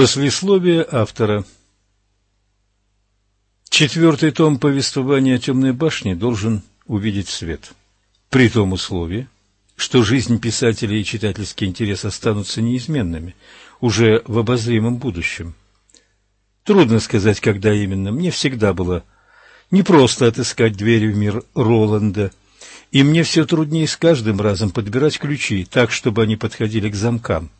Послесловие автора Четвертый том повествования «Темной башни» должен увидеть свет. При том условии, что жизнь писателя и читательский интерес останутся неизменными уже в обозримом будущем. Трудно сказать, когда именно. Мне всегда было непросто отыскать двери в мир Роланда, и мне все труднее с каждым разом подбирать ключи так, чтобы они подходили к замкам.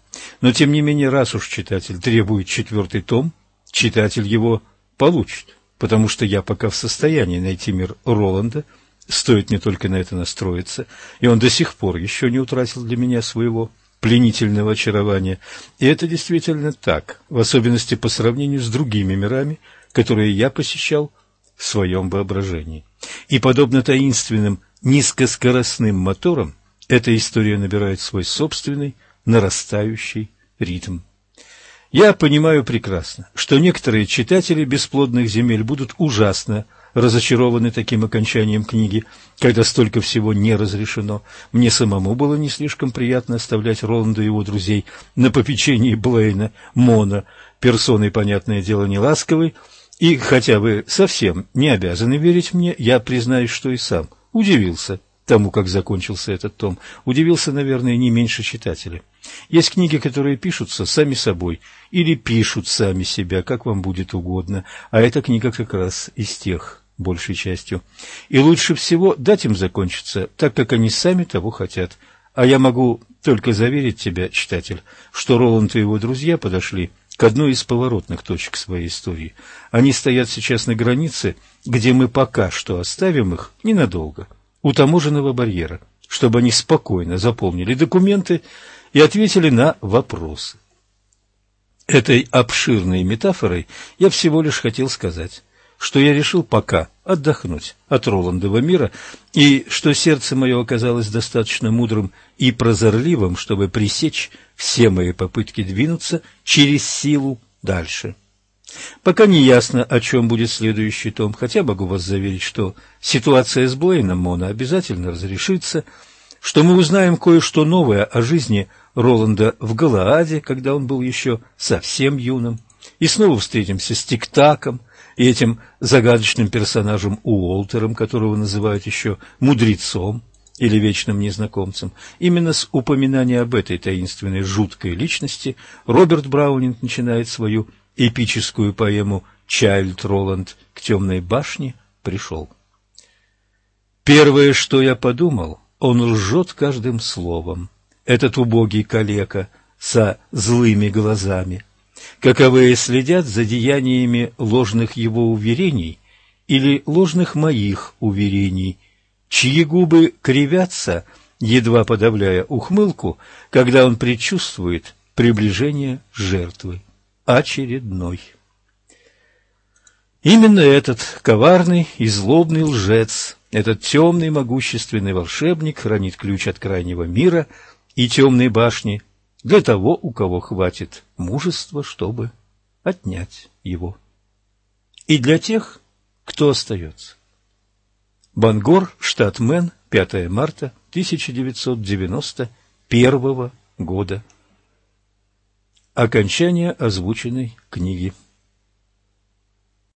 Но, тем не менее, раз уж читатель требует четвертый том, читатель его получит, потому что я пока в состоянии найти мир Роланда, стоит не только на это настроиться, и он до сих пор еще не утратил для меня своего пленительного очарования. И это действительно так, в особенности по сравнению с другими мирами, которые я посещал в своем воображении. И подобно таинственным низкоскоростным моторам, эта история набирает свой собственный нарастающий ритм. Я понимаю прекрасно, что некоторые читатели бесплодных земель будут ужасно разочарованы таким окончанием книги, когда столько всего не разрешено. Мне самому было не слишком приятно оставлять Роланда и его друзей на попечении Блейна, Мона, персоной, понятное дело, не ласковой, и хотя вы совсем не обязаны верить мне, я признаюсь, что и сам удивился тому, как закончился этот том. Удивился, наверное, не меньше читателя. Есть книги, которые пишутся сами собой или пишут сами себя, как вам будет угодно, а эта книга как раз из тех, большей частью. И лучше всего дать им закончиться, так как они сами того хотят. А я могу только заверить тебя, читатель, что Роланд и его друзья подошли к одной из поворотных точек своей истории. Они стоят сейчас на границе, где мы пока что оставим их ненадолго, у таможенного барьера, чтобы они спокойно заполнили документы и ответили на вопросы. Этой обширной метафорой я всего лишь хотел сказать, что я решил пока отдохнуть от Роландова мира, и что сердце мое оказалось достаточно мудрым и прозорливым, чтобы пресечь все мои попытки двинуться через силу дальше. Пока не ясно, о чем будет следующий том, хотя могу вас заверить, что ситуация с Блейном Мона обязательно разрешится, что мы узнаем кое-что новое о жизни Роланда в Галааде, когда он был еще совсем юным, и снова встретимся с Тиктаком и этим загадочным персонажем Уолтером, которого называют еще мудрецом или вечным незнакомцем. Именно с упоминания об этой таинственной жуткой личности Роберт Браунинг начинает свою эпическую поэму «Чайльд Роланд к темной башне пришел». Первое, что я подумал, он лжет каждым словом. Этот убогий калека со злыми глазами, каковые следят за деяниями ложных его уверений или ложных моих уверений, чьи губы кривятся, едва подавляя ухмылку, когда он предчувствует приближение жертвы очередной. Именно этот коварный и злобный лжец, этот темный могущественный волшебник хранит ключ от крайнего мира – и темной башни для того, у кого хватит мужества, чтобы отнять его. И для тех, кто остается. Бангор, штат Мэн, 5 марта 1991 года. Окончание озвученной книги.